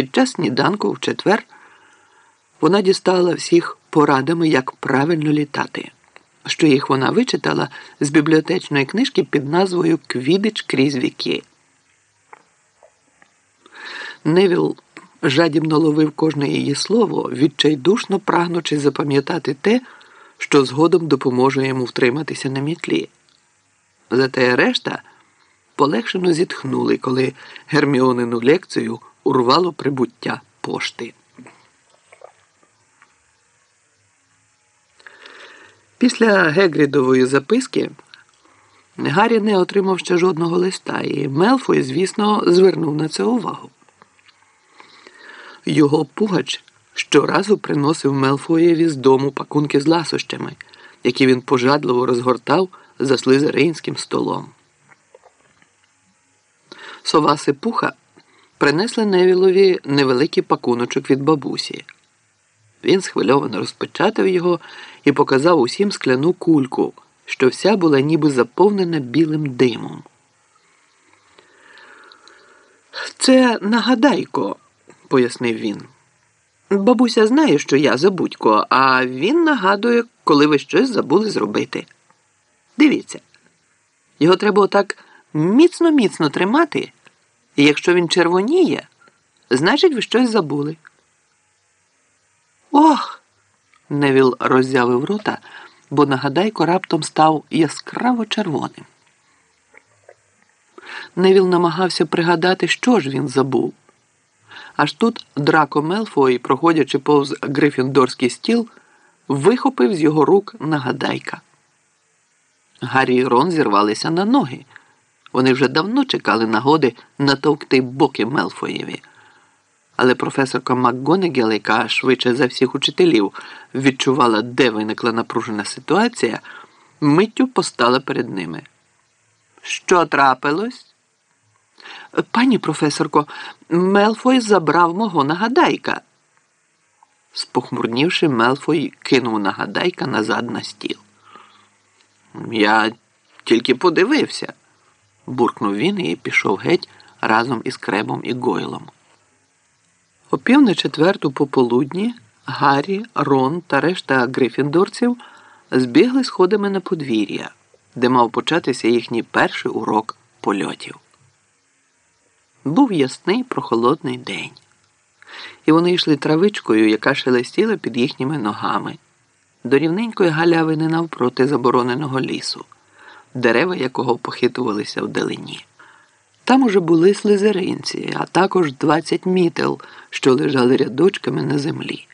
Під час сніданку в четвер вона дістала всіх порадами, як правильно літати, що їх вона вичитала з бібліотечної книжки під назвою Квідич крізь віки. Невіл жадібно ловив кожне її слово, відчайдушно прагнучи запам'ятати те, що згодом допоможе йому втриматися на мітлі. Зате решта полегшено зітхнули, коли Герміонину лекцію урвало прибуття пошти. Після Гегрідової записки Гаррі не отримав ще жодного листа, і Мелфой, звісно, звернув на це увагу. Його пугач щоразу приносив Мелфоєві з дому пакунки з ласощами, які він пожадливо розгортав за слизеринським столом. Сова Сипуха принесла Невілові невеликий пакуночок від бабусі. Він схвильовано розпечатав його і показав усім скляну кульку, що вся була ніби заповнена білим димом. Це нагадайко, пояснив він. Бабуся знає, що я забудько, а він нагадує, коли ви щось забули зробити. Дивіться, його треба отак міцно-міцно тримати, і якщо він червоніє, значить ви щось забули. Ох! Невіл роззявив рота, бо нагадайко раптом став яскраво червоним. Невіл намагався пригадати, що ж він забув. Аж тут Драко Мелфой, проходячи повз грифіндорський стіл, вихопив з його рук нагадайка. Гаррі і Рон зірвалися на ноги. Вони вже давно чекали нагоди натовкти боки Мелфоєві. Але професорка МакГонегел, яка швидше за всіх учителів відчувала, де виникла напружена ситуація, миттю постала перед ними. Що трапилось? Пані професорко, Мелфой забрав мого нагадайка. Спохмурнівши, Мелфой кинув нагадайка назад на стіл. Я тільки подивився, буркнув він і пішов геть разом із кребом і гойлом. О пів на четверту пополудні Гаррі, Рон та решта грифіндорців збігли сходами на подвір'я, де мав початися їхній перший урок польотів. Був ясний прохолодний день, і вони йшли травичкою, яка шелестіла під їхніми ногами, до рівненької галявини навпроти забороненого лісу, дерева якого похитувалися вдалині. Там уже були слизеринці, а також 20 мітел, що лежали рядочками на землі.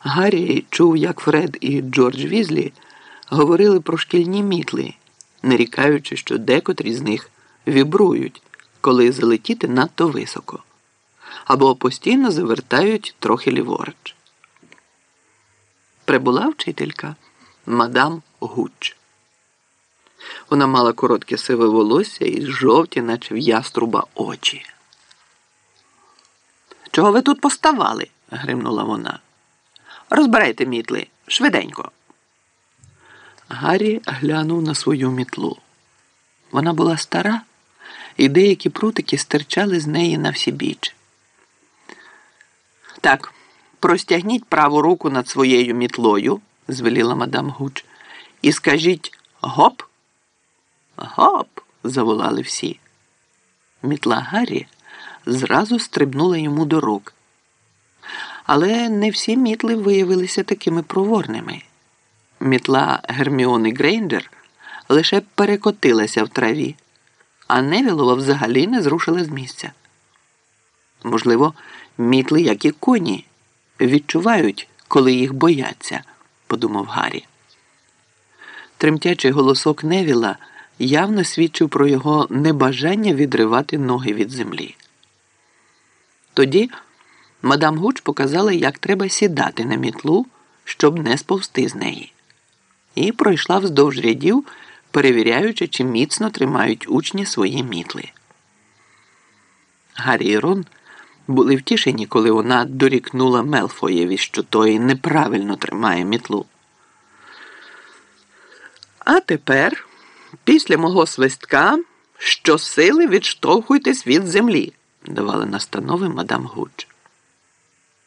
Гаррі чув, як Фред і Джордж Візлі говорили про шкільні мітли, нарікаючи, що декотрі з них вібрують коли залетіти надто високо, або постійно завертають трохи ліворуч. Прибула вчителька мадам Гуч. Вона мала коротке сиве волосся і жовті, наче в яструба очі. Чого ви тут поставали? гримнула вона. Розбирайте мітли швиденько. Гаррі глянув на свою мітлу. Вона була стара і деякі прутики стирчали з неї на всі біч. Так, простягніть праву руку над своєю мітлою, звеліла мадам Гуч, і скажіть гоп. Гоп. заволали всі. Мітла Гаррі зразу стрибнула йому до рук. Але не всі мітли виявилися такими проворними. Мітла Герміони Грейнджер лише перекотилася в траві а Невілова взагалі не зрушила з місця. Можливо, мітли, як і коні, відчувають, коли їх бояться, подумав Гаррі. Тремтячий голосок Невіла явно свідчив про його небажання відривати ноги від землі. Тоді мадам Гуч показала, як треба сідати на мітлу, щоб не сповзти з неї, і пройшла вздовж рядів перевіряючи, чи міцно тримають учні свої мітли. Гаррі і Рон були втішені, коли вона дорікнула Мелфоєві, що той неправильно тримає мітлу. А тепер, після мого свистка, щосили відштовхуйтесь від землі, давали настанови мадам Гудж.